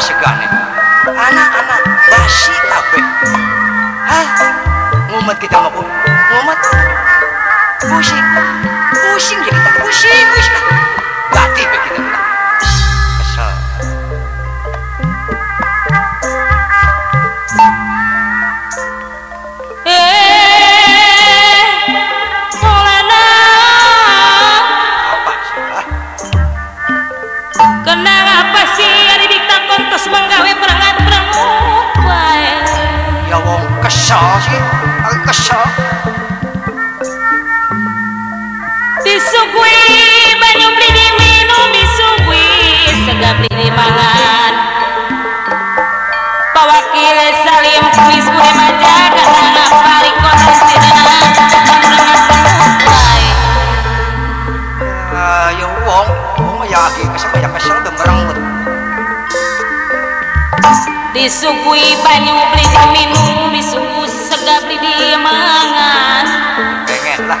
segane anak-anak basi kabeh. Hah? Ngumet kita mau ngumet pusing. Pusing ya kita. Pusing pusing. Gati kita Disugui banyu beli diminum sega beli dimangan. Pawakil salim karena ngapali kota. Ah, ya wong wong ya kesel ya kesel Disugui banyu beli diminum disugui sega beli dimangan. pengen lah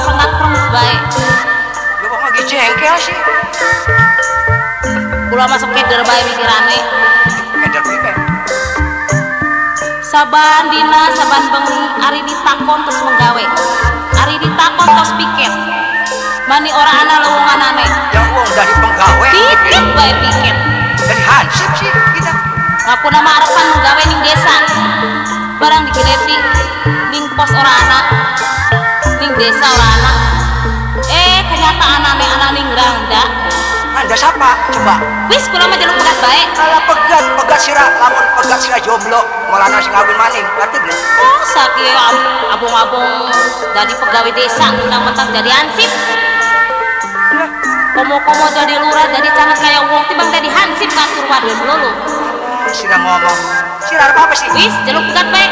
pengak peremut bae. ya wong lagi jengkel sih Kula masuk keder bae mikirane. keder pipe Saban dina saban bengi ari ditakon terus menggawe. Ari ditakon terus piket. Mani ora ana leuweunganane. ya wong dari penggawe Piket bae piket. dari hansip sih kita Ngaku nama arepan desa ora ana. Eh kenyataanane ana ning rangda. anda siapa coba Wis kula mah jaluk pegat bae. kalau pegat pegat sirah lamun pegat sirah jomblo malah nasi ngawin maning ngerti belum Oh, sakit abung-abung dari pegawai desa mentang-mentang jadi ansip. Komo-komo jadi lurah jadi cangat kayak wong tibang jadi hansip ngatur waduh lulu. sirah ngomong sirah apa apa sih Wis, jaluk pegat bae.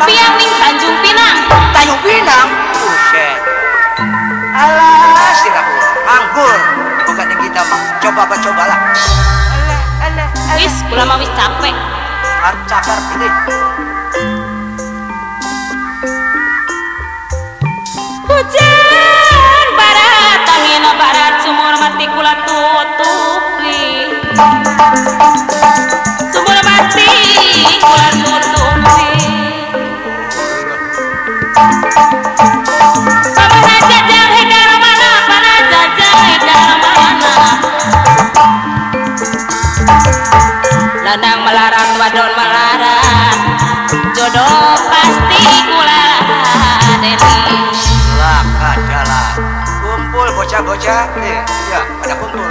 Hah? Yang Tanjung Pinang. Tanjung Pinang buset alah sirah nganggur bukan yang kita mah coba apa cobalah alah alah Wis, kula mah wis capek. harus cakar pilih Lanang melarat, wadon melarat, jodoh pasti kula deni. lah adalah kumpul bocah-bocah. Eh, ya pada kumpul.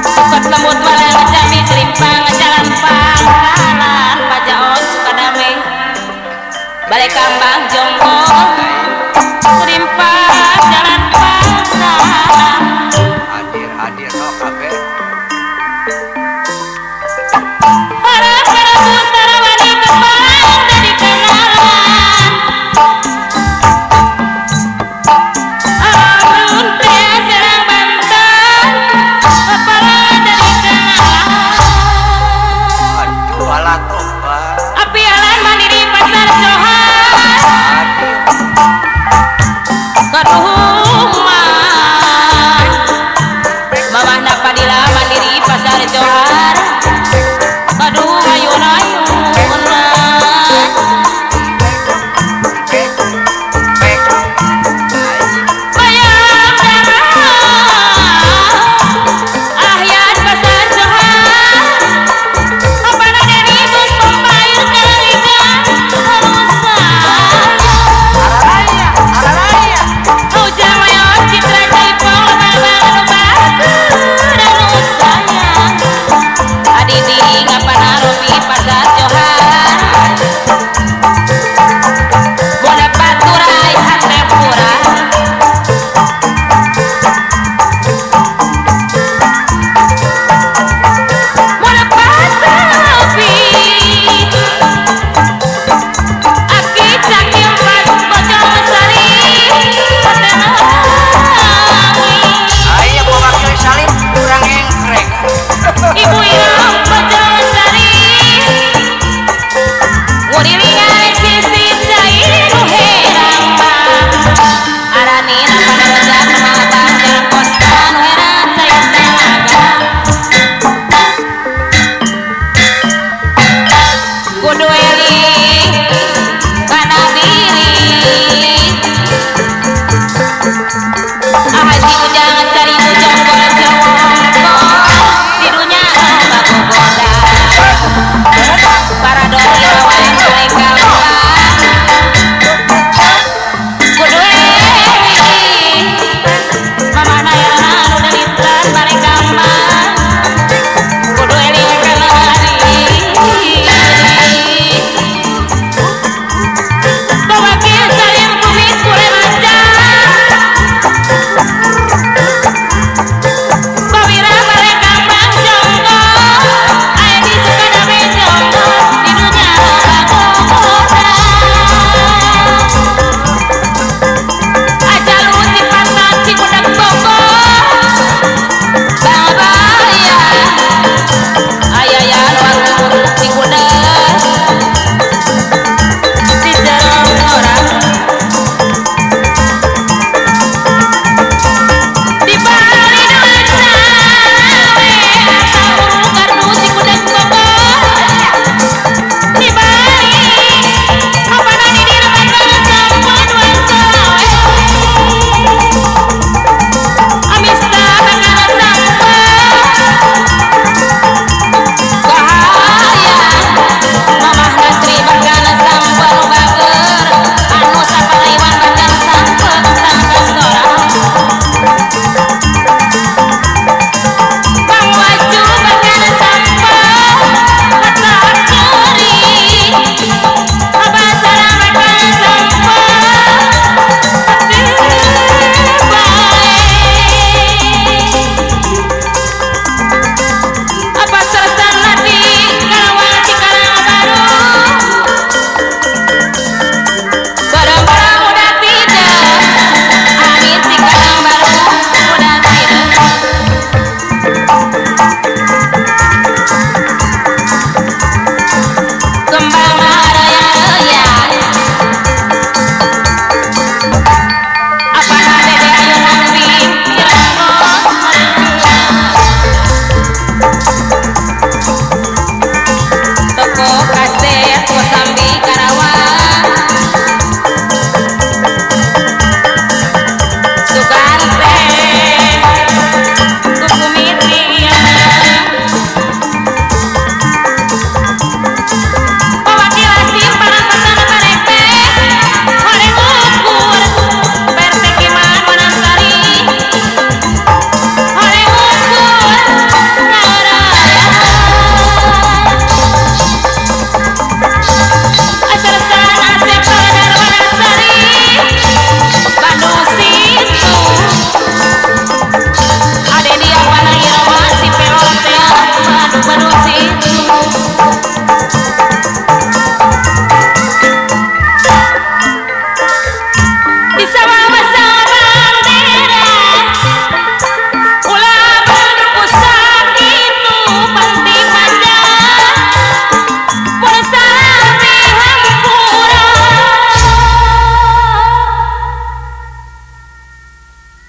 Sukot lembut malah jami serimpang jalan pangkalan balik kambang jonggol serimpang jalan pangkalan hadir hadir. No kabe